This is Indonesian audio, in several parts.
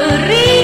negeri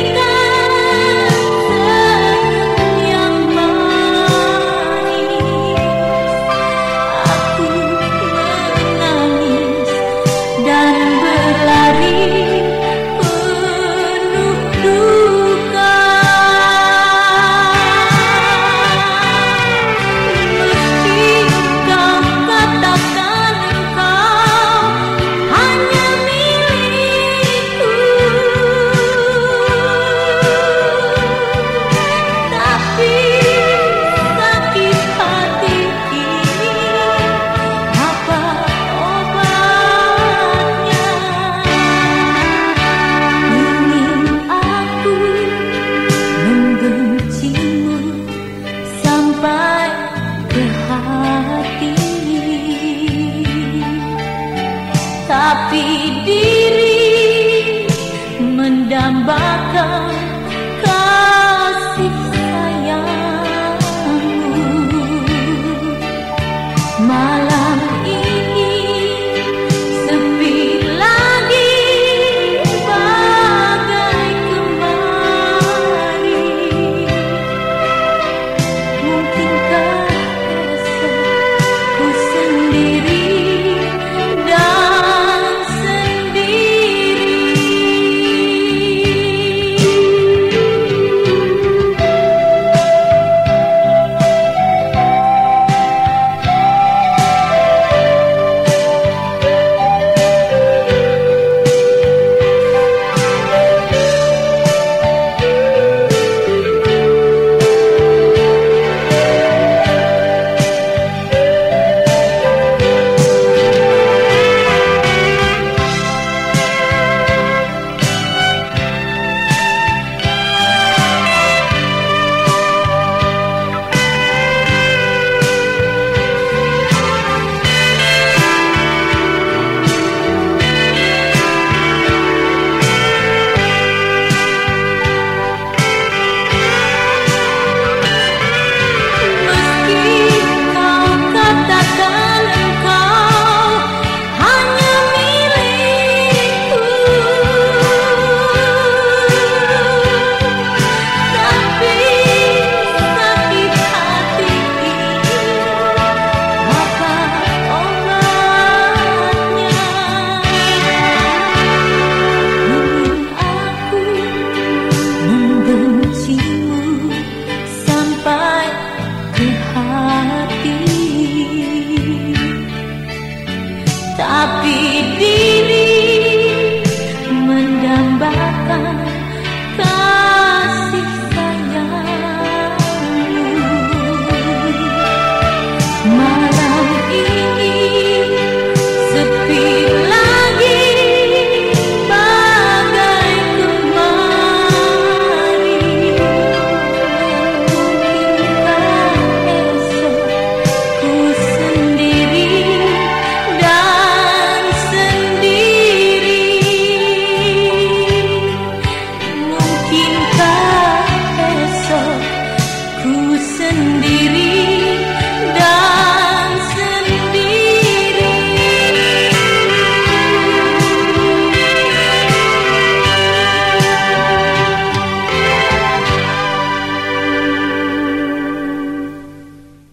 tapi diri mendambakan